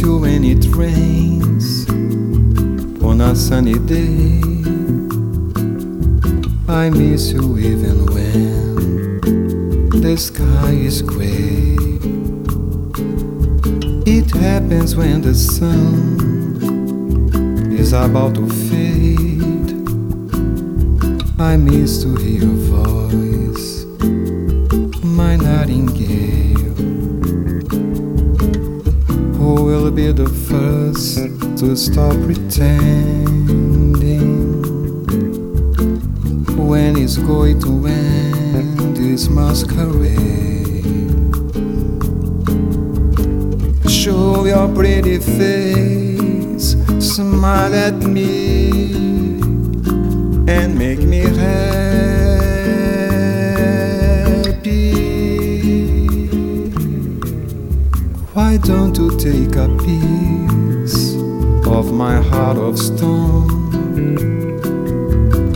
you when it rains on a sunny day. I miss you even when the sky is gray. It happens when the sun is about to fade. I miss to hear first to stop pretending? when it's going to end this masquerade? Show your pretty face, smile at me, and make me happy. Why don't you take a piece of my heart of stone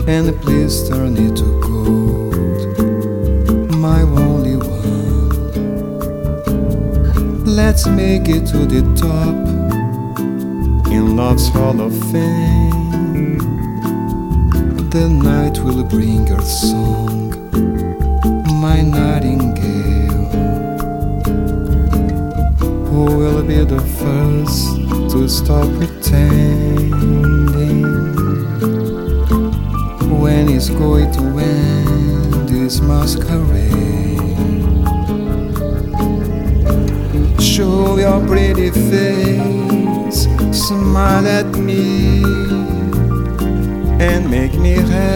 and please turn it to gold, my only one? Let's make it to the top in love's hall of fame. The night will bring your song, my nightingale. Who will be the first to stop pretending? when it's going to end this masquerade? Show your pretty face, smile at me, and make me happy.